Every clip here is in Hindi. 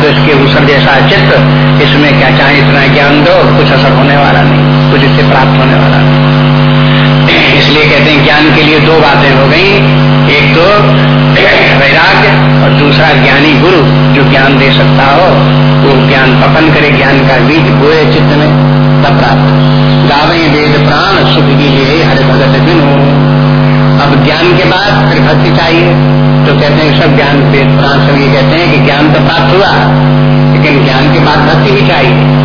इसके ऊसर जैसा चित्त, इसमें क्या चाहे इतना ज्ञान दो, कुछ असर होने वाला नहीं, कुछ इससे प्राप्त होने वाला नहीं। इसलिए कहते हैं, ज्ञान के लिए दो बातें हो गई। एक तो वैराग्य, और दूसरा ज्ञानी गुरु, जो ज्ञान दे सकता हो, वो ज्ञान पपन करे, ज्ञान का बीज बोए चित्त में, तब प्राप्त गावे वेद प्राण, सुख के लिए हर भगत बिनु। अब ज्ञान के बाद फिर भक्ति चाहिए। तो कहते हैं सब ज्ञान ये कहते हैं कि ज्ञान तो प्राप्त हुआ, लेकिन ज्ञान के बाद भक्ति भी चाहिए।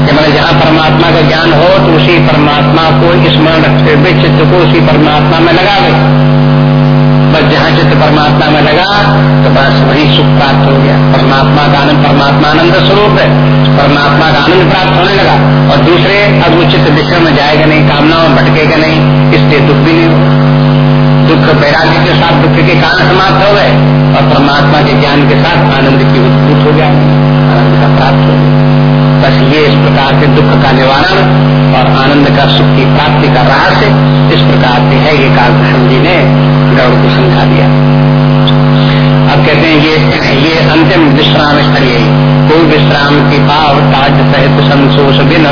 कि मतलब जहाँ परमात्मा का ज्ञान हो तो उसी परमात्मा को स्मरण रखते हुए चित्त को उसी परमात्मा में लगा दे। बस जहाँ चित्त परमात्मा में लगा तो बस वही सुख प्राप्त हो गया। परमात्मा का आनंद, परमात्मा आनंद स्वरूप है। परमात्मा का आनंद प्राप्त होने लगा। और दूसरे, अब वो चित्त विषय में जाएगा नहीं कामना में भटकेगा नहीं, इसलिए दुख भी नहीं होगा। दुख वैराग्य के साथ, दुख के कारण समाप्त हो गए और परमात्मा के ज्ञान के साथ आनंद की उद्भूत हो गया, आनंद का प्राप्त हो बस ये इस प्रकार के दुख का निवारण और आनंद का सुख की प्राप्ति का रहस्य इस प्रकार से है ये कालभूषण जी ने गौड़ को समझा दिया। अब कहते हैं ये ये अंतिम विश्राम स्थल कोई विश्राम की पाव ताज सहित संतोष बिन।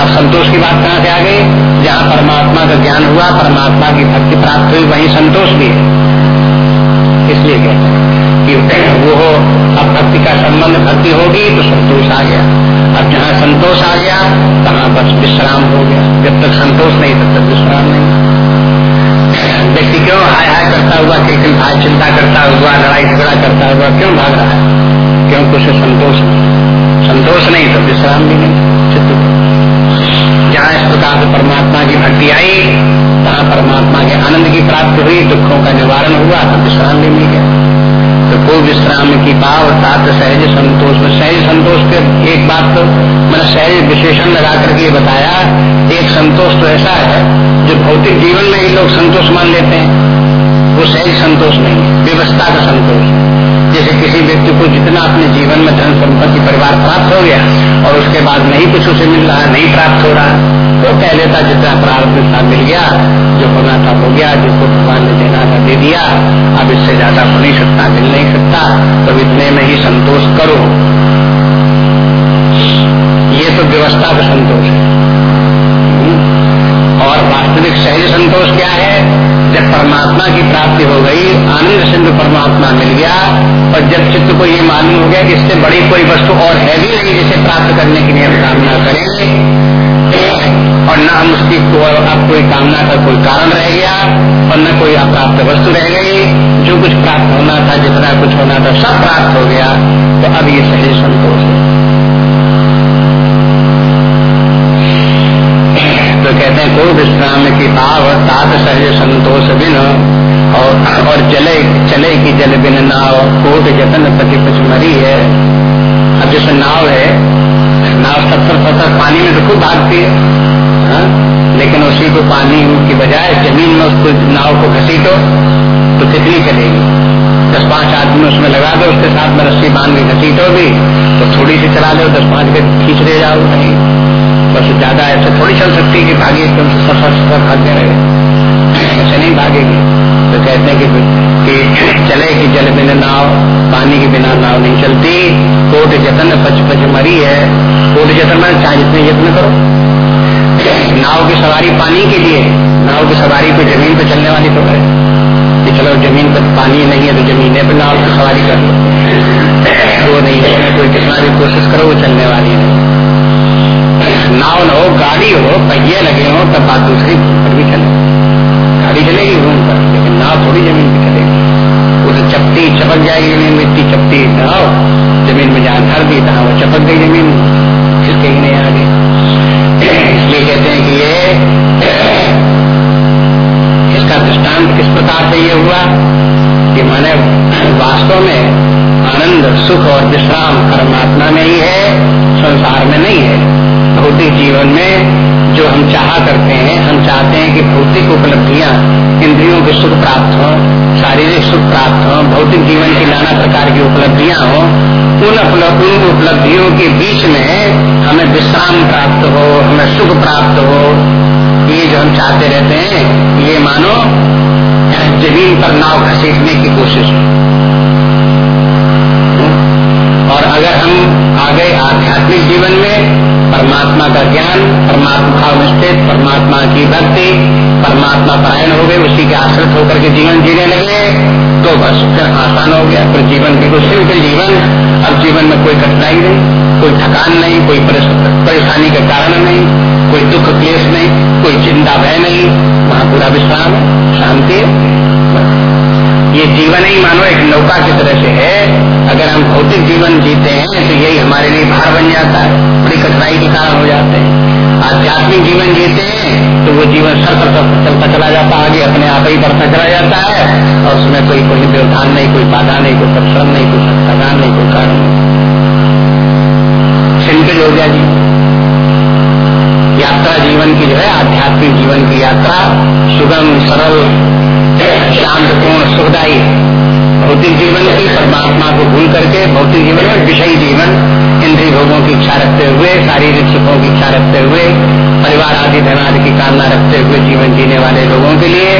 अब संतोष की बात कहाँ से आ गई? जहाँ परमात्मा का ज्ञान हुआ, परमात्मा की भक्ति प्राप्त हुई, वही संतोष भी है। इसलिए कहते हैं कि वो हो अब भक्ति का संबंध भक्ति होगी तो संतोष आ गया। अब जहाँ संतोष आ गया, तहाँ बस विश्राम हो गया। जब तक संतोष नहीं, तब तक विश्राम नहीं। व्यक्ति क्यों हाय हाय करता हुआ किसी भाग चिंता करता हुआ, लड़ाई झगड़ा करता हुआ क्यों भाग रहा है? क्यों उसे संतोष संतोष नहीं तो विश्राम भी नहीं, चित्त जहाँ इस प्रकार से परमात्मा की भक्ति आई, तहाँ परमात्मा के आनंद की प्राप्ति हुई, दुखों का निवारण हुआ तो विश्राम भी मिल गया। को विश्राम की पाव तात सहज संतोष। में सहज संतोष के एक बात तो मैंने सहज विशेषण लगा करके बताया, एक संतोष तो ऐसा है जो भौतिक जीवन में ही लोग संतोष मान लेते हैं। वो सहज संतोष नहीं है, व्यवस्था का संतोष जैसे किसी व्यक्ति को जितना अपने जीवन में धन संपत्ति परिवार प्राप्त हो गया और उसके बाद नहीं कुछ उसे मिल रहा, नहीं प्राप्त हो रहा तो कह लेता जितना प्रारंभ था मिल गया, जो होना था हो गया, जिसको भगवान ने देना था दे दिया। अब इससे ज़्यादा हो नहीं सकता, मिल नहीं सकता। तो इतने में ही संतोष करो। ये तो व्यवस्था का संतोष है। और वास्तविक सहज संतोष क्या है? जब परमात्मा की प्राप्ति हो गई, आनंद सिंधु परमात्मा मिल गया, और जब चित्त को ये मालूम हो गया कि इससे बड़ी कोई वस्तु और है भी नहीं जिसे प्राप्त करने के लिए हम कामना करेंगे और न हम उसकी को, कोई कामना का कोई कारण रह गया और न कोई अप्राप्त वस्तु रह गई। जो कुछ प्राप्त होना था जितना कुछ होना था सब प्राप्त हो गया। तो अब ये सही संतोष है। तो कहते हैं को विश्राम की भाव तात सहज संतोष बिन और और चले चले की जल बिन नाव कोट जतन पति पच मरी है। अब जैसे नाव है नाव सत्तर सत्तर पानी में तो खूब भागती है। हा? लेकिन उसी को पानी की बजाय ज़मीन में उसको नाव को घसीटो तो कितनी चलेगी? दस पाँच आदमी उसमें लगा दो उसके साथ में रस्सी बाँध के घसीटो भी तो थोड़ी सी चला लो दस पाँच के खींच ले जाओ नहीं। बस ज़्यादा ऐसे थोड़ी चल सकती है कि भागी से सफ़र सफ़र भागते रहे। ऐसे नहीं भागेगी। तो कहते हैं कि, कि चले कि जल बिना नाव, पानी के बिना नाव नहीं चलती। कोट जतन पच पच मरी है। कोट जतन में चाहे जितने यत्न करो। नाव की सवारी पानी के लिए, नाव की सवारी कोई ज़मीन पर चलने वाली तो है। कि चलो ज़मीन पर पानी नहीं है तो ज़मीन पर नाव की सवारी कर लो। वो नहीं है। कोई कितना भी कोशिश करो, वो चलने वाली नहीं नाव न हो, गाड़ी हो, पहिए लगे हो, तब बात दूसरी पर भी चले। गाड़ी चलेगी घूम पर लेकिन नाव थोड़ी ज़मीन पे चलेगी। वो तो चपटी चपक जाएगी ज़मीन मिट्टी चपटी नाव ज़मीन में जहाँ धर दी, तहाँ वो चपक गई ज़मीन। खिसके ही नहीं आगे। इसलिए कहते हैं कि ये, इसका दृष्टांत किस प्रकार से ये हुआ? कि माने वास्तव में आनंद, सुख और विश्राम परमात्मा में ही है, संसार में नहीं है। भौतिक जीवन में जो हम चाह करते हैं, हम चाहते हैं कि भौतिक उपलब्धियाँ इंद्रियों के सुख प्राप्त हो, शारीरिक सुख प्राप्त हो, भौतिक जीवन की नाना प्रकार की उपलब्धियाँ हो, उन उपलब्धियों के बीच में हमें विश्राम प्राप्त हो, हमें सुख प्राप्त हो। ये जो हम चाहते रहते हैं, ये मानो ज़मीन पर नाव घसीटने की कोशिश और अगर हम आ गए आध्यात्मिक जीवन में परमात्मा का ज्ञान, परमात्मा भाव स्थित परमात्मा की भक्ति, परमात्मा पायन हो गए, उसी के आश्रित होकर के जीवन जीने लगे। तो बस फिर आसान हो गया। फिर जीवन बिल्कुल सिंपल जीवन। अब जीवन में कोई कठिनाई नहीं, कोई थकान नहीं, कोई परेशानी का कारण नहीं, कोई दुख क्लेश नहीं, कोई चिंता भय नहीं। वहाँ पूरा विश्राम शांति ये जीवन ही मानो एक नौका की तरह से है। अगर हम भौतिक जीवन जीते हैं तो यही हमारे लिए भार बन जाता है। बड़ी कठिनाई के कारण हो जाते हैं। आध्यात्मिक जीवन जीते हैं तो वो जीवन सर पर चलता चला जाता है, आगे अपने आप ही बढ़ता चला जाता है। और उसमें कोई कोई व्यवधान नहीं, कोई बाधा नहीं, कोई परिश्रम नहीं, कोई थकान नहीं, कोई कारण नहीं। सिंपल हो गया जी। यात्रा जीवन की जो है, आध्यात्मिक जीवन की यात्रा सुगम, सरल शांतपूर्ण सुखदायी। भौतिक जीवन की परमात्मा को भूल करके भौतिक जीवन में विषयी जीवन इंद्रिय भोगों की इच्छा रखते हुए, शारीरिक सुखों की इच्छा रखते हुए, परिवार आदि धन आदि की कामना रखते हुए जीवन जीने वाले लोगों के लिए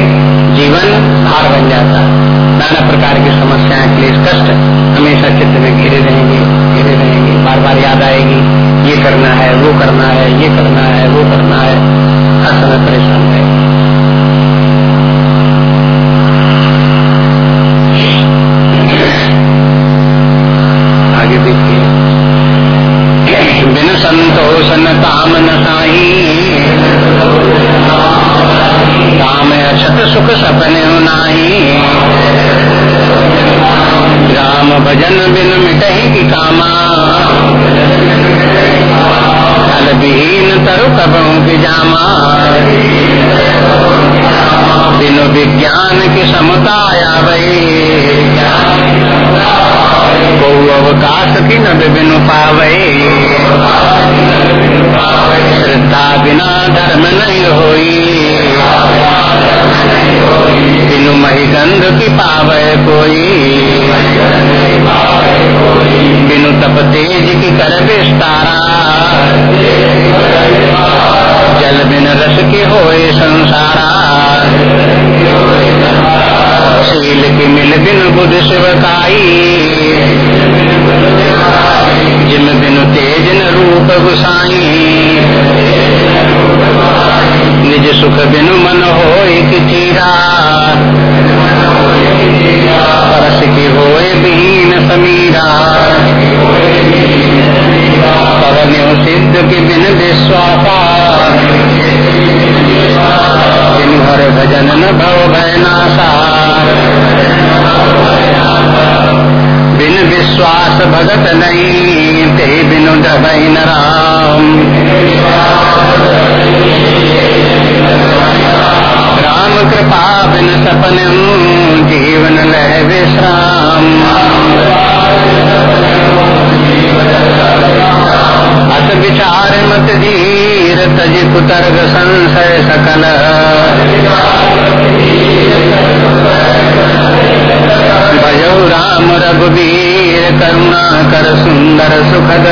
जीवन भार बन जाता नाना प्रकार की समस्याएँ, क्लेश, कष्ट हमेशा चित्त में घिरे रहेंगे घिरे रहेंगे। बार बार याद आएगी, ये करना है, वो करना है, ये करना है, वो करना है। हर समय परेशान रहेगी। की समताया वही बहु अवकाश की न बिनु पावे श्रद्धा बिना धर्म नहीं होई। बिनु गंध की पावे कोई। बिनु तप तेज की कर विस्तारा। जल बिन रस के होए संसारा। शील की मिल बिन बुध शिवकाई जिम बिनु तेज न रूप गुसाई। निज सुख बिनु मन हो चीरा। परस की होए बीन समीरा। पवन सिद्ध के बिन विश्वासा बिनु हर भजन न भव भयनाशा विश्वास भगत नहीं, ते बिनु डबई राम। राम कृपा बिन सपन जीवन लह विश्राम। अत विचार मत धीर, तज कुतर्ग संशय सकल। भजो राम रघुवीर करुणा कर सुंदर सुखद।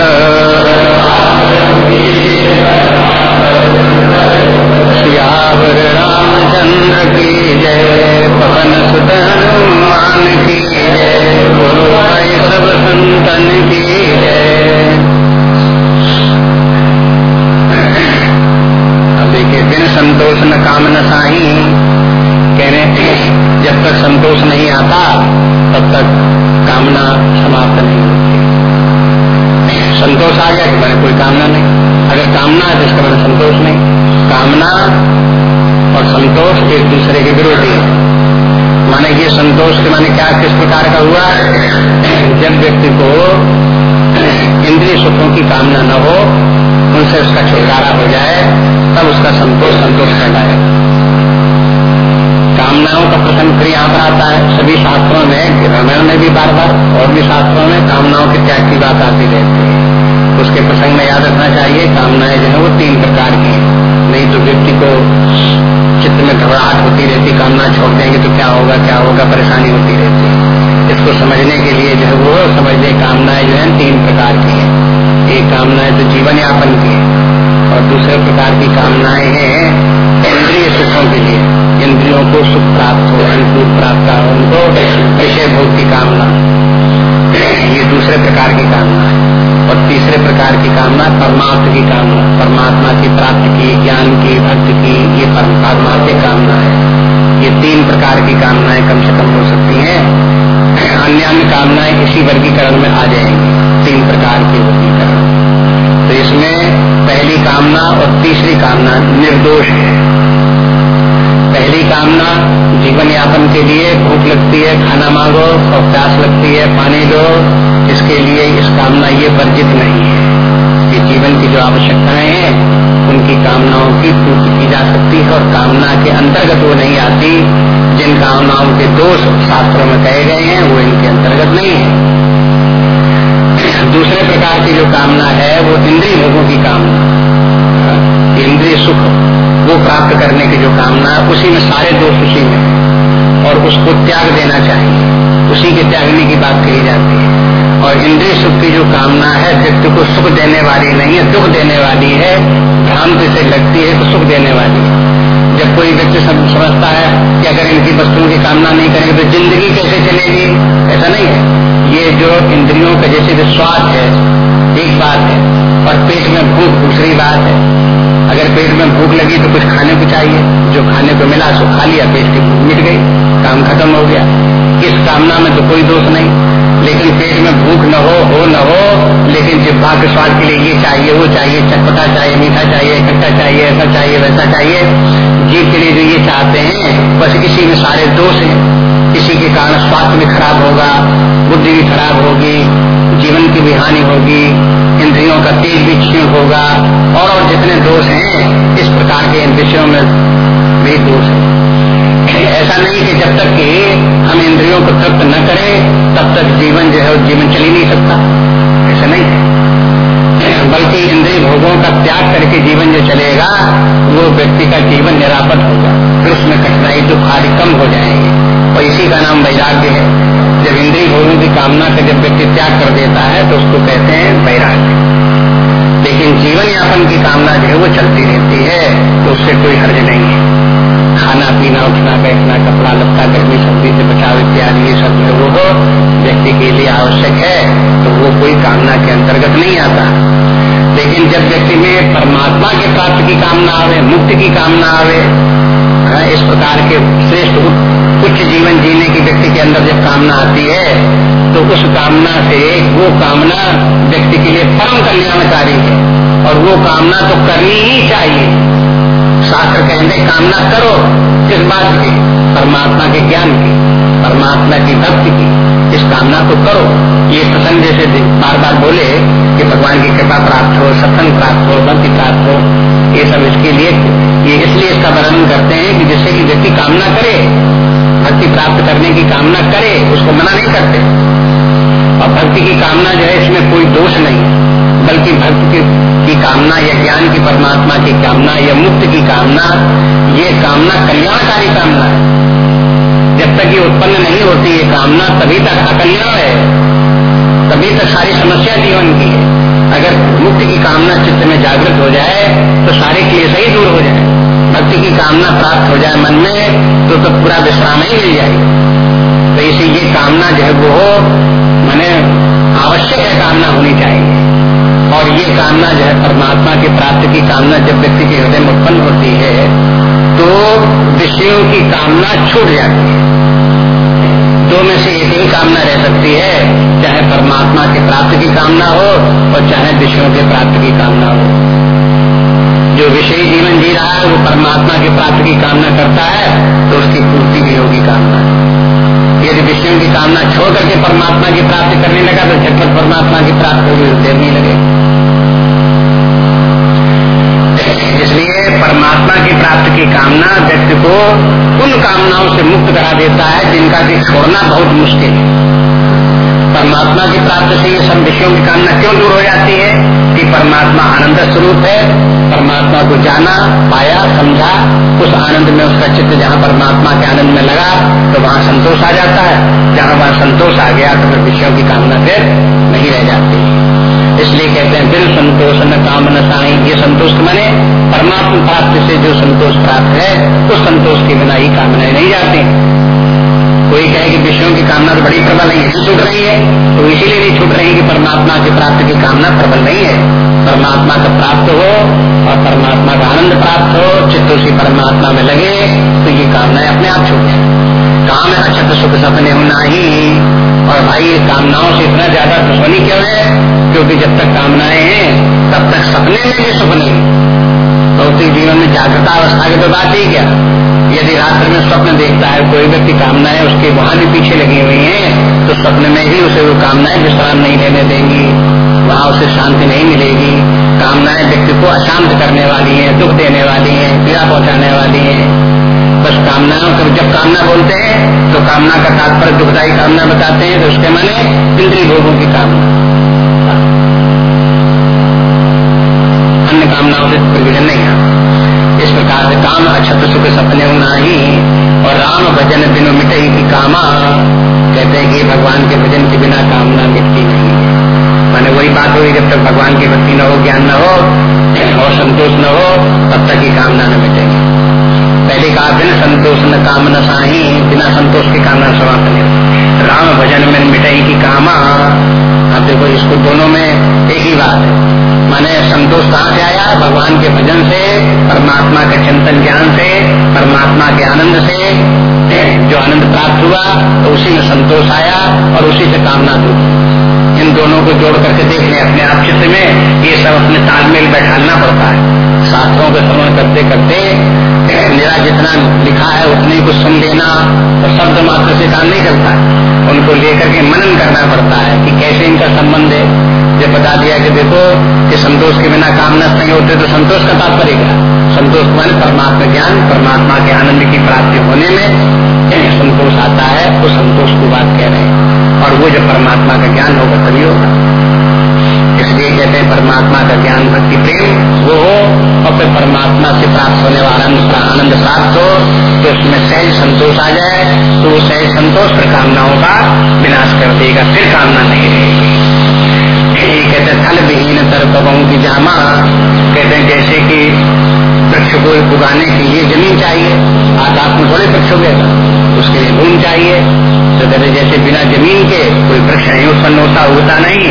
सियावर रामचंद्र की जय, पवन सुत हनुमान की जय भाई सब संतन की जय। संतोष न काम न साही कहने जब तक संतोष नहीं आता, तब तक कामना समाप्त नहीं होती। संतोष आ गया कि मैंने कोई कामना नहीं। अगर कामना है तो इसका मैंने संतोष नहीं। कामना और संतोष एक दूसरे के विरोधी है। माने ये संतोष के माने क्या, किस प्रकार का हुआ? जब व्यक्ति को इंद्रिय सुखों की कामना न हो, उनसे उसका छुटकारा हो जाए, तब उसका संतोष संतोष कहलाएगा कामनाओं का प्रसंग फिर यहाँ पर आता है। सभी शास्त्रों में रामायण में भी बार बार और भी शास्त्रों में कामनाओं के त्याग की बात आती रहती है। उसके प्रसंग में याद रखना चाहिए, कामनाएँ जो है वो तीन प्रकार की है। नहीं तो व्यक्ति को चित्त में घबराहट होती रहती कामना छोड़ देंगे तो क्या होगा क्या होगा, परेशानी होती रहती है। इसको समझने के लिए जो है वो समझ ले, कामनाएँ जो है तीन प्रकार की है। एक कामनाएँ तो जीवन यापन की है, और दूसरे प्रकार की कामनाएँ हैं इंद्रिय सुखों के लिए। सुख प्राप्त हो अनुकूल प्राप्त हो, उनको विषय भोग की कामना। ये दूसरे प्रकार की कामना है। और तीसरे प्रकार की कामना परमात्मा की कामना। परमात्मा की प्राप्ति की, ज्ञान की, भक्ति की, ये परमात्मिक कामना है। ये तीन प्रकार की कामनाएँ कम से कम हो सकती हैं। अन्य अन्य कामनाएँ इसी वर्गीकरण में आ जाएँगी। तीन प्रकार के वर्गीकरण। तो इसमें पहली कामना और तीसरी कामना निर्दोष है। पहली कामना, जीवन यापन के लिए भूख लगती है, खाना मांगो और प्यास लगती है, पानी दो, इसके लिए इस कामना ये वर्जित नहीं है। कि जीवन की जो आवश्यकताएँ हैं, उनकी कामनाओं की पूर्ति की जा सकती है और कामना के अंतर्गत वो नहीं आती। जिन कामनाओं के दोष शास्त्रों में कहे गए हैं, वो इनके अंतर्गत नहीं है। दूसरे प्रकार की जो कामना है, वो इंद्रिय भोगों की कामना। इंद्रिय सुख। वो प्राप्त करने की जो कामना है, उसी में सारे दोष उसी में और उसको त्याग देना चाहिए। उसी के त्यागने की बात कही जाती है। और इंद्रिय सुख की जो कामना है, व्यक्ति को सुख देने वाली नहीं है, दुख देने वाली है, भ्रांति से लगती है तो सुख देने वाली है। जब कोई व्यक्ति समझता है कि अगर इनकी वस्तुओं की कामना नहीं करेंगे तो ज़िंदगी कैसे चलेगी? ऐसा नहीं है। ये जो इंद्रियों का जैसे स्वाद है, एक बात है, और पेट में भूख दूसरी बात है। अगर पेट में भूख लगी तो कुछ खाने को चाहिए। जो खाने को मिला सो खा लिया, पेट की भूख मिट गई, काम खत्म हो गया। इस कामना में तो कोई दोष नहीं। लेकिन पेट में भूख न हो हो न हो, लेकिन जिब्बा के स्वाद के लिए ये चाहिए, वो चाहिए, चटपटा चाहिए, मीठा चाहिए खट्टा चाहिए, ऐसा चाहिए, वैसा चाहिए। जीव के लिए जो ये चाहते हैं, बस इसी में सारे दोष हैं। इसी के कारण स्वास्थ्य भी खराब होगा, बुद्धि भी खराब होगी, जीवन की भी हानि होगी। इंद्रियों का तेज भी क्षीण होगा। और और जितने दोष हैं, इस प्रकार के इन विषयों में भी दोष है। ऐसा नहीं कि जब तक कि हम इंद्रियों को तृप्त न करें, तब तक जीवन जो है, वो जीवन चल ही नहीं सकता। ऐसा नहीं है। बल्कि इंद्रिय भोगों का त्याग करके जीवन जो चलेगा, वो व्यक्ति का जीवन निरापद होगा। फिर उसमें कठिनाई, दुख आदि कम हो जाएँगे। और इसी का नाम वैराग्य है। जब इंद्रिय भोगों की कामना का जब व्यक्ति त्याग कर देता है तो उसको कहते हैं वैराग्य। लेकिन जीवन यापन की कामना जो है, वो चलती रहती है तो उससे कोई हर्ज नहीं है। खाना पीना उठना बैठना कपड़ा लत्ता, गर्मी, सर्दी से बचाव इत्यादि, ये सब जो वो व्यक्ति के लिए आवश्यक है तो वो कोई कामना के अंतर्गत नहीं आता। लेकिन जब व्यक्ति में परमात्मा के प्राप्त की कामना आवे, मुक्ति की कामना आवे इस प्रकार के श्रेष्ठ उच्च जीवन जीने की व्यक्ति के अंदर जब कामना आती है तो उस कामना से, वो कामना व्यक्ति के लिए परम कल्याणकारी है। और वो कामना तो करनी ही चाहिए। शास्त्र कहते कामना करो किस बात की, परमात्मा के ज्ञान की। परमात्मा की भक्ति की। इस कामना को करो। ये प्रसंग जैसे बार बार बोले कि भगवान की कृपा प्राप्त हो सत्संग प्राप्त हो भक्ति प्राप्त हो ये सब इसके लिए ये इसलिए इसका वर्णन करते हैं कि जिससे कि व्यक्ति कामना करे भक्ति प्राप्त करने की कामना करे उसको मना नहीं करते। और भक्ति की कामना जो है इसमें कोई दोष नहीं बल्कि भक्त की, की कामना या ज्ञान की परमात्मा की कामना या मुक्त की कामना ये कामना कल्याणकारी कामना है। जब तक ये उत्पन्न नहीं होती, ये कामना तभी तक अकल्याण है। तभी तक सारी समस्या जीवन की है। अगर मुक्ति की कामना चित्त में जागृत हो जाए तो सारे क्लेश ही दूर हो जाए। भक्ति की कामना प्राप्त हो जाए मन में तो तो पूरा विश्राम ही मिल जाएगा तो इसे ये कामना जो है वो मैंने आवश्यक है कामना होनी चाहिए। और ये कामना जो है परमात्मा की प्राप्ति की कामना जब व्यक्ति के हृदय में उत्पन्न होती है तो विषयों की कामना छूट जाती है। दो में से एक ही कामना रह सकती है, चाहे परमात्मा की प्राप्ति की कामना हो और चाहे विषयों के प्राप्ति की कामना हो। जो विषय जीवन जी रहा है, वो परमात्मा की प्राप्ति की कामना करता है तो उसकी पूर्ति भी होगी कामना। यदि विषयों की कामना छोड़ करके परमात्मा की प्राप्ति करने लगा तो झटपट परमात्मा की प्राप्ति होगी देर नहीं लगे परमात्मा की प्राप्ति की कामना व्यक्ति को उन कामनाओं से मुक्त करा देता है, जिनका कि छोड़ना बहुत मुश्किल है। परमात्मा की प्राप्ति से ये सब विषयों की कामना क्यों दूर हो जाती है? कि परमात्मा आनंद स्वरूप है, परमात्मा को जाना, पाया, समझा, उस आनंद में उसका चित्त जहाँ परमात्मा के आनंद में लगा तो वहाँ संतोष आ जाता है। जहाँ वहाँ संतोष आ गया तो फिर विषयों की कामना फिर नहीं रह जाती। इसलिए कहते हैं दिल संतोष न काम न साई, ये संतोष मैंने परमात्मा प्राप्ति से जो संतोष प्राप्त है, उस संतोष के बिना ही कामनाएँ नहीं जाती। कोई कहे कि विषयों की कामना तो बड़ी प्रबल है छूट रही है। तो इसीलिए नहीं छूट रही कि परमात्मा की प्राप्ति की कामना प्रबल नहीं है। परमात्मा का प्राप्त हो और परमात्मा का आनंद प्राप्त हो, चित्त उसी परमात्मा में लगे तो ये कामनाएँ अपने आप छूट जाए काम है अच्छा तो सुख सपने होना ही। और भाई, कामनाओं से इतना ज़्यादा दुश्मनी क्यों है? क्योंकि जब तक कामनाएँ हैं, तब तक सपने में भी सुख नहीं। भौतिक जीवन में जागृता अवस्था की तो बात ही क्या? यदि रात्र में स्वप्न देखता है, कोई व्यक्ति कामनाएँ उसके वहाँ भी पीछे लगी हुई हैं तो स्वप्न में ही उसे वो कामनाएँ विश्राम नहीं लेने देंगी। वहाँ उसे शांति नहीं मिलेगी। कामनाएँ व्यक्ति को अशांत करने वाली है, दुख देने वाली है, पीड़ा पहुँचाने वाली है। बस कामनाओं को जब कामना बोलते हैं तो कामना का तात्पर्य दुखदायी कामना बताते हैं तो उसके माने इंद्रिय भोगों की कामना। कामनाओं से प्रयोजन नहीं है। इस प्रकार से काम अक्षत सुख सपने ही। और राम भजन बिनो मिटे की कामा। कहते हैं कि भगवान के भजन के बिना कामना मिटती नहीं मैंने वही बात हुई, जब तक भगवान की भक्ति न हो, ज्ञान न हो, और संतोष न हो, तब तक ही कामना न मिटेगी। पहले कहा, बिन संतोष न काम न साही, बिना संतोष की कामना समाप्त नहीं राम भजन में मिटाई की कामा। अब देखो, इसको दोनों में एक ही बात है। माने संतोष कहाँ से आया? भगवान के भजन से, परमात्मा के चिंतन ज्ञान से, परमात्मा के आनंद से जो आनंद प्राप्त हुआ तो उसी में संतोष आया और उसी से कामना दूर इन दोनों को जोड़ करके देख लें अपने आप चित्र में, ये सब अपने तालमेल बैठाना पड़ता है। शास्त्रों के श्रवण करते करते मेरा जितना लिखा है, उतने को सुन लेना तो शब्द मात्र से काम नहीं करता है उनको लेकर के मनन करना पड़ता है कि कैसे इनका संबंध है। जब बता दिया कि देखो कि संतोष के बिना काम नष्ट नहीं होते तो संतोष का तात्पर्य क्या? संतोष मान परमात्मा ज्ञान, परमात्मा के आनंद की प्राप्ति होने में संतोष आता है वो संतोष की बात कह रहे हैं। और वो जब परमात्मा का ज्ञान होगा, तभी होगा। इसलिए कहते हैं, परमात्मा का ज्ञान भक्ति प्रेम, वो हो, और फिर परमात्मा से प्राप्त होने वाला आनंद प्राप्त हो तो उसमें सहज संतोष आ जाए तो वो सहज संतोष फिर कामनाओं का विनाश कर देगा, फिर कामना नहीं रहेगी। कहते थल विहीन तर पवों की जामा। कहते हैं जैसे कि वृक्ष को उगाने के लिए ज़मीन चाहिए आकाश में थोड़े वृक्ष उगेगा उसके लिए भूमि चाहिए। तो कहते जैसे बिना ज़मीन के कोई वृक्ष नहीं उत्पन्न होता होता नहीं।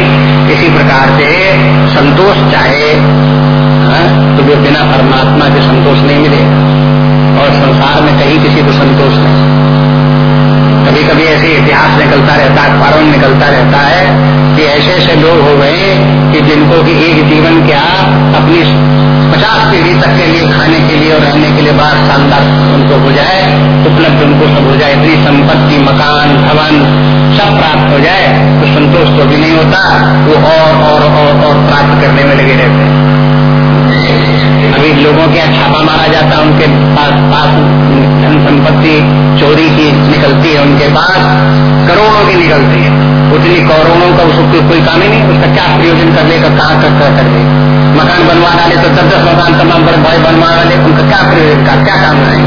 इसी प्रकार से संतोष चाहे हाँ, तो वो बिना परमात्मा के संतोष नहीं मिलेगा। और संसार में कहीं किसी को संतोष नहीं। कभी कभी ऐसे इतिहास निकलता रहता है अखबारों में निकलता रहता है कि ऐसे ऐसे लोग हो गए कि जिनको कि एक जीवन क्या अपनी पचास पीढ़ी तक के लिए खाने के लिए और रहने के लिए बात शानदार उनको हो जाए उपलब्ध उनको सब हो जाए इतनी संपत्ति मकान भवन सब प्राप्त हो जाए तो संतोष तो भी नहीं होता वो और और और, और प्राप्त करने में लगे रहते हैं। अभी लोगों के छापा मारा जाता है उनके पास पास धन संपत्ति चोरी की निकलती है उनके पास करोड़ों की निकलती है। उतनी करोड़ों का उसको कोई काम ही नहीं उसका क्या प्रयोजन कर लेगा कहाँ कर कर, कर मकान बनवा डाले तो दस दस मकान तमाम बड़े भाई बनवा डाले उनका क्या प्रयोजन का क्या काम है?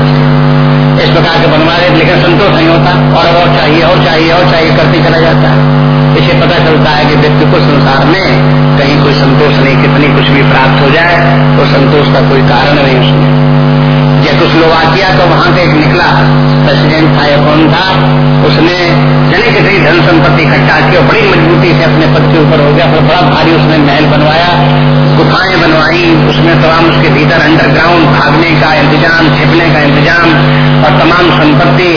इस प्रकार के बनवा रहे लेकिन संतोष नहीं होता और और चाहिए और चाहिए और चाहिए करते चला जाता है। इसे पता चलता है कि व्यक्ति को संसार में कहीं कोई संतोष नहीं, कितनी कुछ भी प्राप्त हो जाए तो संतोष का कोई कारण नहीं उसमें। चेकोस्लोवाकिया तो वहाँ से एक निकला। प्रेसिडेंट था या कौन था, उसने जने कितनी धन संपत्ति इकट्ठा की और बड़ी मजबूती से अपने पद के ऊपर हो गया पर बड़ा भारी उसने महल बनवाया। बनवाई, उसमें तमाम उसके भीतर अंडरग्राउंड भागने का इंतज़ाम, छिपने का इंतज़ाम और तमाम संपत्ति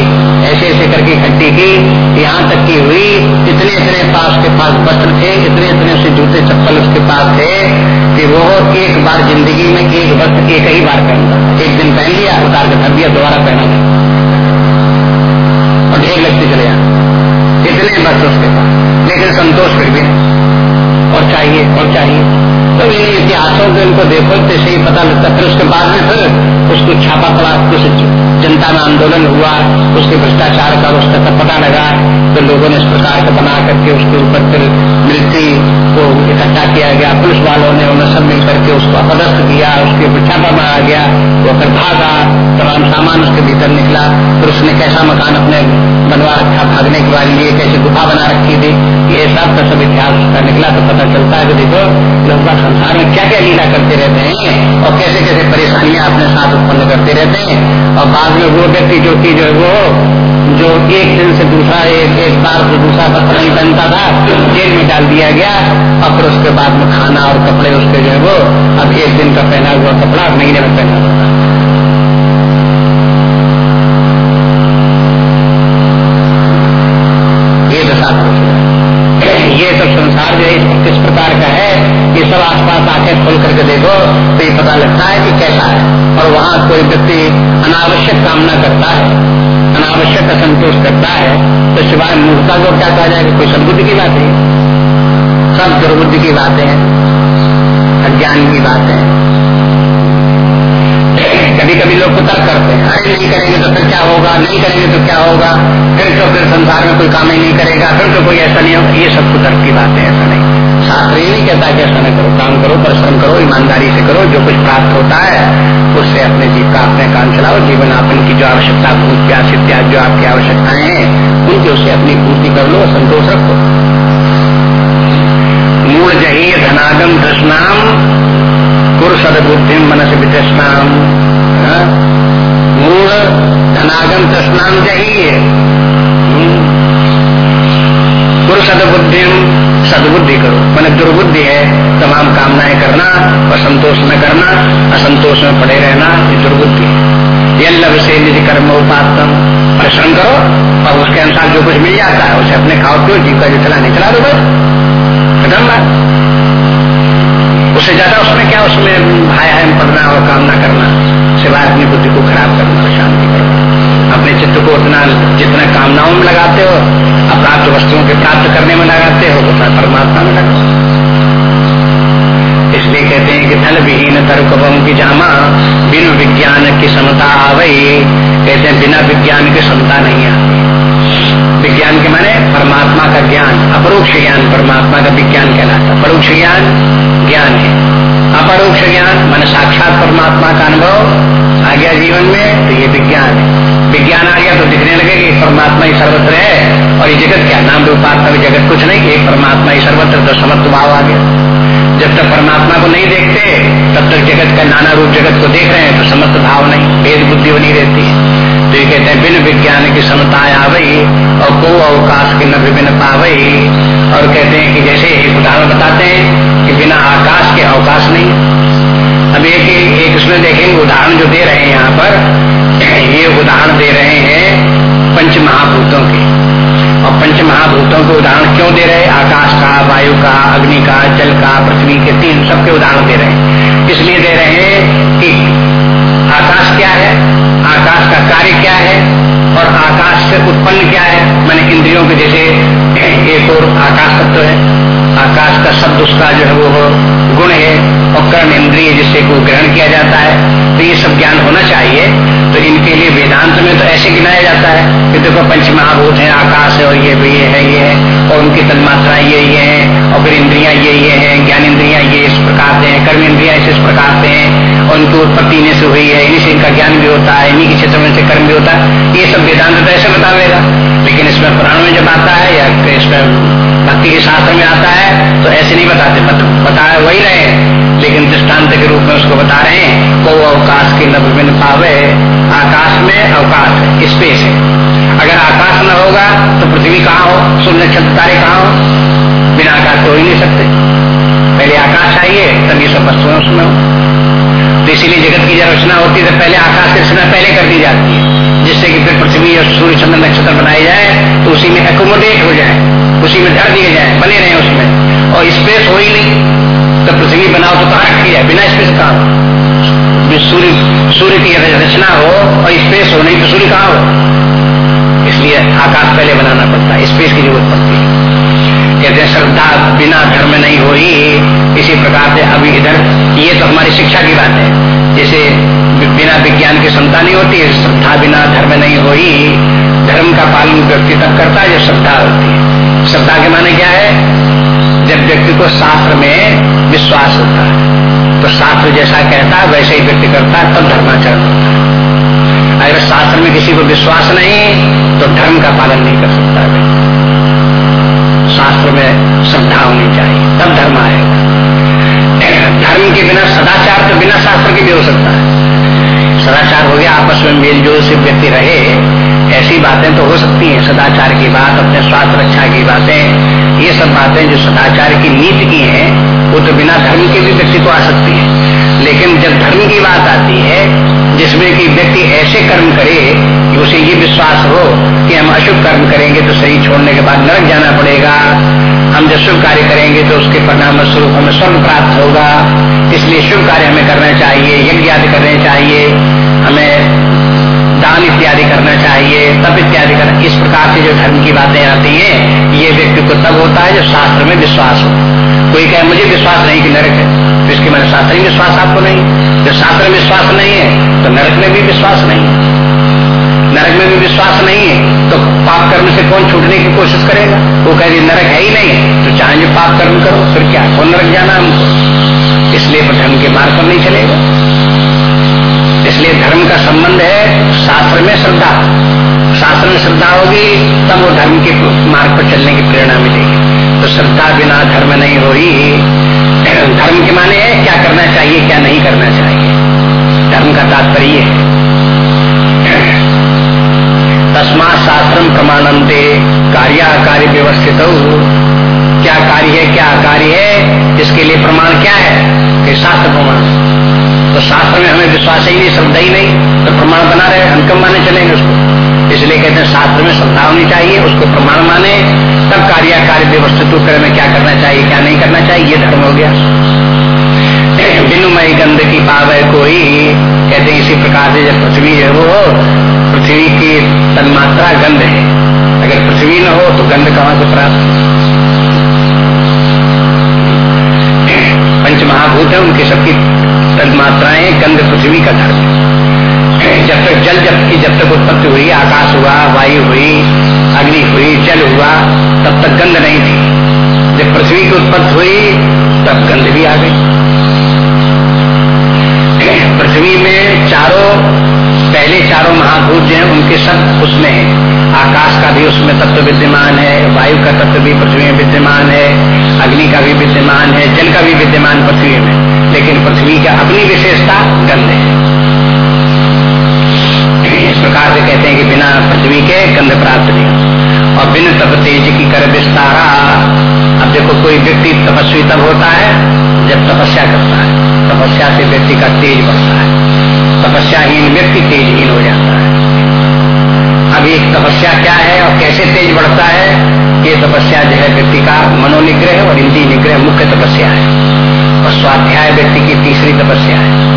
ऐसे ऐसे करके इकट्ठी की, यहाँ तक की हुई। इतने इतने पास के पास वस्त्र थे, इतने इतने से जूते चप्पल उसके पास थे कि वो एक बार ज़िंदगी में एक वस्त्र एक ही बार पहनता एक दिन पहन लिया, उतार के धर दिया, दोबारा पहना और ढेर लगते चले जाए इतने वस्त्र उसके पास। लेकिन संतोष फिर भी और चाहिए और चाहिए। तो ये इतिहासों को इनको देखो तो ही पता लगता फिर उसके बाद में फिर उसको छापा पड़ा कुछ जनता में आंदोलन हुआ, उसके भ्रष्टाचार का उसका पता लगा तो लोगों ने इस प्रकार का बना करके उसके ऊपर फिर मिलिट्री को इकट्ठा किया गया, पुलिस वालों ने उन्हें सब मिल करके उसको अपदस्थ किया, उसके ऊपर छापा मारा गया, वो फिर भागा, तमाम सामान उसके भीतर निकला, फिर उसने कैसा मकान अपने बनवा रखा, भागने के बाद लिए, कैसे गुफा बना रखी थी, ये सब का सब इतिहास का निकला तो पता चलता है कि देखो का संसार में क्या क्या लीला करते रहते हैं। और कैसे कैसे परेशानियाँ अपने साथ उत्पन्न करते रहते हैं। और बाद में वो व्यक्ति जो कि जो वो, जो एक दिन से दूसरा, एक एक बार से दूसरा वस्त्र नहीं पहनता था, जेल में डाल दिया गया। और फिर उसके बाद में खाना और कपड़े उसके जो है वो, अब एक दिन का पहना हुआ कपड़ा महीने में पहना पड़ता ये दशा ये सब संसार जो है किस प्रकार का है। ये सब आसपास आके खोल करके देखो तो ये पता लगता है कि कैसा है। और वहाँ कोई व्यक्ति अनावश्यक कामना करता है, अनावश्यक असंतोष करता है तो सिवाय मूर्खता को क्या कहा जाएगा? कोई सदबुद्धि की बात है सब दुर्बुद्धि की बातें हैं, अज्ञान की बातें हैं। कभी कभी लोग कुतर्क करते हैं। अरे नहीं करेंगे तो फिर क्या होगा? नहीं करेंगे तो क्या होगा? फिर तो फिर संसार में कोई काम ही नहीं करेगा। फिर तो कोई ऐसा नहीं होगा। ये सब कुतर्क की बात है, ऐसा नहीं। शास्त्र ये नहीं कहता कि ऐसा नहीं करो। काम करो, परिश्रम करो, ईमानदारी से करो। जो कुछ प्राप्त होता है, उससे अपने जीव का, अपने काम चलाओ। जीवन आपन की जो आवश्यकता, भूत प्यास, इत्यादि जो आपकी आवश्यकताएँ हैं, उनकी उससे अपनी पूर्ति कर लो, संतोष रखो। मूल जही धनागम कृष्णाम कुर सदबुद्धि मनस वितृष्णाम मूल धनागम तृष्णाम चाहिए कुर सदबुद्धि सदबुद्धि करो। मैंने दुर्बुद्धि है, तमाम कामनाएँ करना और संतोष न करना, असंतोष में पड़े रहना, ये दुर्बुद्धि है। लव से निधि कर्म उपातम परिश्रम करो, और उसके अनुसार जो कुछ मिल जाता है, उसे अपने खाओ पियो, जीव का जो चला नहीं चला दो बस। खत्म बात। उससे ज़्यादा उसमें क्या उसमें भाई है पढ़ना और कामना करना, सिवाय अपनी बुद्धि को खराब करना शांति करना। अपने चित्त को उतना, जितना कामनाओं में लगाते हो अप्राप्त वस्तुओं के प्राप्त करने में लगाते हो, उतना परमात्मा में लगाओ इसलिए कहते हैं कि धन विहीन तर्कबम की जामा, बिन विज्ञान की समता आवई कहते हैं, बिना विज्ञान की समता नहीं आती। विज्ञान के माने परमात्मा का ज्ञान, अपरोक्ष ज्ञान, परमात्मा का विज्ञान कहलाता। परोक्ष ज्ञान ज्ञान है। अपरोक्ष ज्ञान, मान साक्षात परमात्मा का अनुभव, आ गया जीवन में तो ये विज्ञान है। विज्ञान आ गया तो दिखने लगे कि परमात्मा ही सर्वत्र है, और ये जगत क्या? नाम रूपात्मा जगत कुछ नहीं, एक परमात्मा ही सर्वत्र तो समर्थ भाव आ गया। जब तक परमात्मा को नहीं देखते, तब तक जगत का नाना रूप जगत को देख रहे हैं तो समस्त भाव नहीं, भेद बुद्धि बनी रहती है। तो ये कहते हैं बिन विज्ञान की समता आवई और को अवकाश के न विभिन्न पावई और कहते हैं कि जैसे एक उदाहरण बताते हैं कि बिना आकाश के अवकाश नहीं। अब एक एक इसमें देखेंगे उदाहरण जो दे रहे हैं यहाँ पर। ये उदाहरण दे रहे हैं पंच महाभूतों के। और पंच महाभूतों के उदाहरण क्यों दे रहे आकाश का, वायु का, अग्नि का, जल का, पृथ्वी के तीन सबके उदाहरण दे रहे हैं। इसलिए दे रहे हैं कि आकाश क्या है? आकाश का कार्य क्या है? और आकाश से उत्पन्न क्या है? मैंने इंद्रियों के जैसे एक और आकाश तत्व है। आकाश का शब्द उसका जो है वो गुण है और कर्ण इंद्रिय जिससे को ग्रहण किया जाता है। तो ये सब ज्ञान होना चाहिए। तो इनके लिए वेदांत में तो ऐसे गिनाया जाता है कि देखो पंच महाभूत है, आकाश है और ये भी ये है ये है, और उनकी तन्मात्रा ये ये है, और फिर इंद्रिया ये ये है ज्ञान इंद्रिया ये इस प्रकार से है कर्म इंद्रिया इस प्रकार से है, और उनकी उत्पत्ति इन्हीं से हुई है, इन्हीं से इनका ज्ञान भी होता है, इन्हीं के क्षेत्र में से कर्म भी होता है। ये सब वेदांत तो ऐसे बतावेगा। लेकिन इसमें पुराण में जब आता है या इसमें भक्ति के शास्त्र में आता है तो ऐसे नहीं बताते, बता वही रहे लेकिन दृष्टांत के रूप में उसको बता रहे हैं, को अवकाश की न विभिन्न पावे, आकाश में अवकाश है स्पेस है। अगर आकाश न होगा तो पृथ्वी कहाँ हो? सूर्य नक्षत्र तारे कहाँ हो? बिना आकाश तो हो ही नहीं सकते। पहले आकाश चाहिए तभी सब वस्तुएँ उसमें हो। तो इसीलिए जगत की जब रचना होती है तो पहले आकाश की रचना पहले कर दी जाती है। जिससे कि फिर पृथ्वी और सूर्य चंद्र नक्षत्र बनाए जाए तो उसी में एकोमोडेट हो जाए, उसी में धर दिए जाए, बने रहे उसमें। और स्पेस हो ही नहीं तो पृथ्वी बनाओ तो कहाँ रखी जाए? बिना स्पेस कहा सूर्य सूर्य की रचना हो और स्पेस हो, नहीं तो सूर्य कहाँ हो? इसलिए आकाश पहले बनाना पड़ता है स्पेस की ज़रूरत पड़ती है। कहते श्रद्धा बिना धर्म नहीं हो इसी प्रकार से अभी इधर, ये तो हमारी शिक्षा की बात है। जैसे बिना विज्ञान की क्षमता नहीं होती, श्रद्धा बिना धर्म नहीं हो धर्म का पालन व्यक्ति तब करता है, जब श्रद्धा होती है। श्रद्धा के माने क्या है? जब व्यक्ति को शास्त्र में विश्वास होता है। तो शास्त्र जैसा कहता, वैसे ही व्यक्ति करता, तब धर्माचरण अगर शास्त्र में किसी को विश्वास नहीं तो धर्म का पालन नहीं कर सकता वे शास्त्र में श्रद्धा होनी चाहिए, तब धर्म आएगा। धर्म के बिना सदाचार तो बिना शास्त्र के भी हो सकता है। सदाचार हो गया, आपस में मेलजोल से व्यक्ति रहे ऐसी बातें तो हो सकती हैं, सदाचार की बात, अपने स्वास्थ्य रक्षा की बातें, ये सब बातें जो सदाचार की नीति की हैं, वो तो बिना धर्म के भी व्यक्ति को आ सकती है। लेकिन जब धर्म की बात आती है, जिसमें कि व्यक्ति ऐसे कर्म करे कि उसे ये विश्वास हो कि हम अशुभ कर्म करेंगे तो शरीर छोड़ने के बाद नरक जाना पड़ेगा, हम जब शुभ कार्य करेंगे तो उसके परिणाम स्वरूप हमें स्वर्ग प्राप्त होगा, इसलिए शुभ कार्य हमें करना चाहिए, यज्ञ आदि करने चाहिए, हमें दान इत्यादि करना चाहिए तब इत्यादि करना। इस प्रकार से जो धर्म की बातें आती हैं, ये व्यक्ति को तब होता है जब शास्त्र में विश्वास हो। कोई कहे, मुझे विश्वास नहीं कि नरक है। तो इसके मैंने शास्त्र ही विश्वास आपको नहीं। जब शास्त्र में विश्वास नहीं है तो नरक में भी विश्वास नहीं है। नरक में भी विश्वास नहीं है तो पाप कर्म से कौन छूटने की कोशिश करेगा? वो कहे नरक है ही नहीं तो चाहे जो पाप कर्म करो, फिर क्या? कौन नरक जाना हमको? इसलिए धर्म के मार्ग पर नहीं चलेगा। इसलिए धर्म का संबंध है शास्त्र में श्रद्धा। शास्त्र में श्रद्धा होगी, तब वो धर्म के मार्ग पर चलने की प्रेरणा मिलेगी। तो श्रद्धा बिना धर्म नहीं हो ही धर्म के माने है क्या करना चाहिए, क्या नहीं करना चाहिए। धर्म का तात्पर्य है। तस्मा शास्त्र प्रमाणनते कार्य कार्य व्यवस्थित। क्या कार्य है, क्या कार्य है, इसके लिए प्रमाण क्या है? कि शास्त्र प्रमाण तो शास्त्र में हमें विश्वास ही नहीं, श्रद्धा ही नहीं। तो प्रमाण बना रहे, हम कम माने चलेंगे उसको? इसलिए कहते हैं शास्त्र में श्रद्धा होनी चाहिए, उसको प्रमाण माने, तब कार्य कार्य व्यवस्थित करे में क्या करना चाहिए, क्या नहीं करना चाहिए, ये धर्म हो गया। बिनुमय गंध की पावे कोई, कहते इसी प्रकार से जब पृथ्वी है वो, पृथ्वी की तन्मात्रा गंध है। अगर पृथ्वी न हो तो गंध कहाँ से प्राप्त? पंच महाभूत है, उनके सबकी तन्मात्राएँ गंध पृथ्वी का धर्म जब तक जल जब की जब तक उत्पत्ति हुई, आकाश हुआ, वायु हुई, अग्नि हुई, जल हुआ, तब तक गंध नहीं थी। जब पृथ्वी की उत्पत्ति हुई, तब गंध भी आ गई। पृथ्वी में चारों, पहले चारों महाभूत जो है, उनके सब उसमें है। आकाश का भी उसमें तत्व विद्यमान है, वायु का तत्व भी पृथ्वी में विद्यमान है, अग्नि का भी विद्यमान है, जल का भी विद्यमान पृथ्वी में। लेकिन पृथ्वी का अपनी विशेषता गंध है। इस प्रकार से कहते हैं कि बिना पृथ्वी के गंध प्राप्त नहीं और बिन तप तेज की कर विस्तारा, अब देखो कोई व्यक्ति तपस्वी तब होता है, जब तपस्या करता है। तपस्या से व्यक्ति का तेज बढ़ता है। तपस्याहीन व्यक्ति तेजहीन हो जाता है। एक तपस्या क्या है और कैसे तेज बढ़ता है, ये तपस्या जो है व्यक्ति का मनोनिग्रह और इंद्री निग्रह मुख्य तपस्या है। और स्वाध्याय व्यक्ति की तीसरी तपस्या है।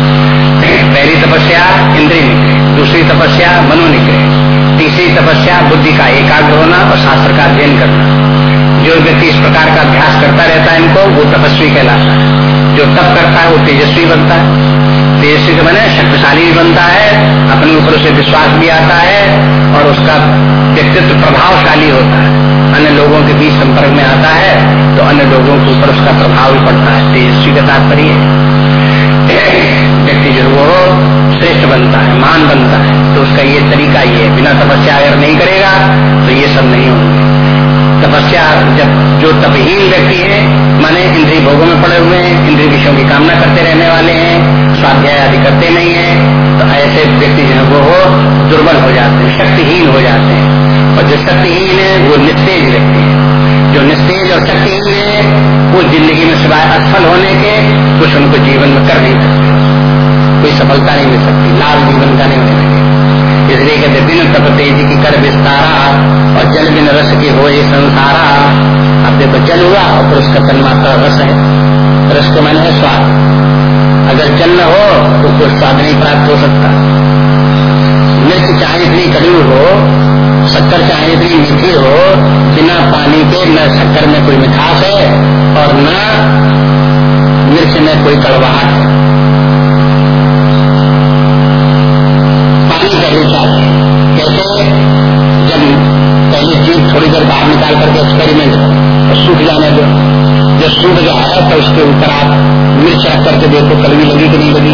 पहली तपस्या इंद्री निग्रह, दूसरी तपस्या मनोनिग्रह, तीसरी तपस्या बुद्धि का एकाग्र होना और शास्त्र का अध्ययन करना। जो व्यक्ति इस प्रकार का अभ्यास करता रहता है इनको, वो तपस्वी कहलाता है। जो तप करता है वो तेजस्वी बनता है। तेजस्वी बने शक्तिशाली भी बनता है, अपने ऊपर उसे विश्वास भी आता है और उसका व्यक्तित्व प्रभावशाली होता है। अन्य लोगों के बीच संपर्क में आता है तो अन्य लोगों के ऊपर उसका प्रभाव भी पड़ता है। तेजस्वी का तात्पर्य व्यक्ति जो वो श्रेष्ठ बनता है, मान बनता है। तो उसका ये तरीका ये बिना तपस्या अगर नहीं करेगा तो ये सब नहीं होंगे। तपस्या जब जो तपहीन व्यक्ति है, माने इंद्रिय भोगों में पड़े हुए हैं, इंद्रिय विषयों की कामना करते रहने वाले हैं, स्वाध्याय आदि करते नहीं है तो ऐसे व्यक्ति जो है वो दुर्बल हो जाते हैं, शक्तिहीन हो जाते हैं। और जो शक्तिहीन है, वो निस्तेज व्यक्ति है। जो निस्तेज और शक्तिहीन है, वो ज़िंदगी में सिवाय असफल होने के कुछ उनको जीवन में कर नहीं सकते। कोई सफलता नहीं मिल सकती लाभ जीवन का नहीं होने इसलिए कहते बिन तप तेज की कर विस्तारा और जल बिन रस की हो ये संसारा। अब देखो, जल हुआ और फिर उसका तन्मात्रा रस है। रस को मैंने स्वाद। अगर जल न हो तो कोई स्वाद नहीं प्राप्त हो सकता। मिर्च चाहे इतनी कड़वी हो, शक्कर चाहे इतनी मीठी हो, बिना पानी के न शक्कर में कोई मिठास है और न मिर्च में कोई कड़वाहट है पानी का रूचा कैसे जब पहले चीज़ थोड़ी देर बाहर निकाल करके एक्सपेरिमेंट और सूख जाने दो जब सूख जाए तो उसके ऊपर आप मिर्च रख करके देखो कड़वी लगी कि नहीं लगी?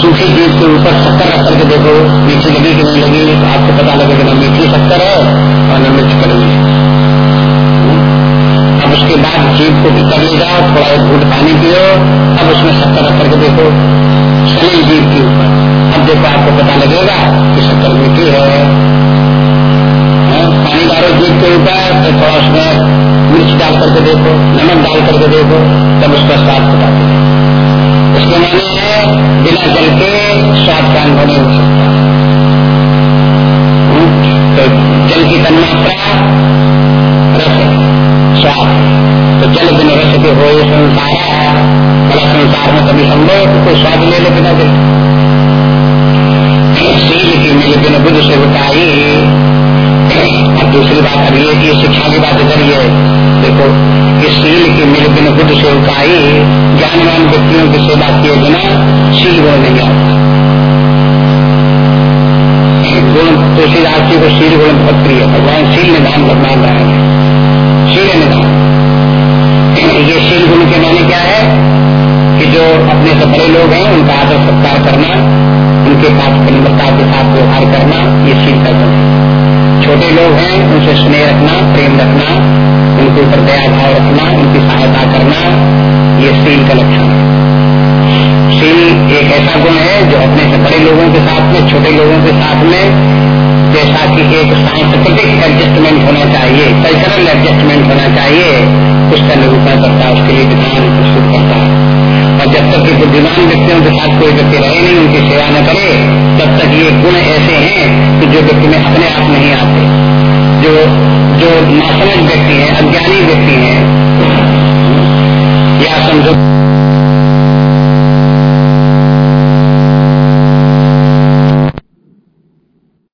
सूखी चीज़ के ऊपर शक्कर रख करके देखो, मीठी लगी कि नहीं लगी? तो आपको पता लगेगा ना मीठी शक्कर है और न मिर्च कड़वी अब उसके बाद जीप को भीतर ले जाओ, थोड़ा एक घूट पानी पियो, अब उसमें शक्कर रख करके देखो सली जीप के ऊपर। अब देखो, आपको पता लगेगा कि शक्कर मीठी है। पानी डालो दूध के ऊपर तो थोड़ा उसमें मिर्च डाल करके देखो, नमक डाल करके देखो, तब उसका स्वाद पता उसके माने बिना जल के स्वाद का अनुभव नहीं हो सकता। तो जल की तन्मात्रा रस स्वाद तो जल बिन रस के हो संसार बड़ा संसार में कभी संभव है कोई स्वाद ले ले बिना जल शील की मिल बिन बुद्ध से उठाई और दूसरी बात अभी है कि शिक्षा की बात इधर ये देखो कि शील की मिल बिन बुद्ध से उठाई, ज्ञानवान व्यक्तियों की सेवा किए बिना शील गुण नहीं आता। गुण, तुलसीदास जी को शील गुण बहुत प्रिय भगवान शील निधान भगवान रहे हैं। शील निधान ये शील गुण के माने क्या है? कि जो अपने से बड़े लोग हैं, उनका आदर सत्कार करना, उनके साथ विनम्रता के साथ व्यवहार करना, ये शील का गुण है। छोटे लोग हैं, उनसे स्नेह रखना, प्रेम रखना, उनके ऊपर दया, भाव रखना, उनकी सहायता करना, ये शील का लक्षण है। शील एक ऐसा गुण है जो अपने से बड़े लोगों के साथ में, छोटे लोगों के साथ में, जैसा कि एक सांस्कृतिक एडजस्टमेंट होना चाहिए कल्चरल एडजस्टमेंट होना चाहिए, उसका निरूपण करता है, उसके लिए विधान प्रस्तुत करता है। और जब तक ये बुद्धिमान व्यक्तियों के साथ कोई व्यक्ति रहे नहीं, उनकी सेवा न करे, तब तक ये गुण ऐसे हैं कि जो व्यक्ति में अपने आप नहीं आते। जो जो नासमझ व्यक्ति है, अज्ञानी व्यक्ति है, या समझो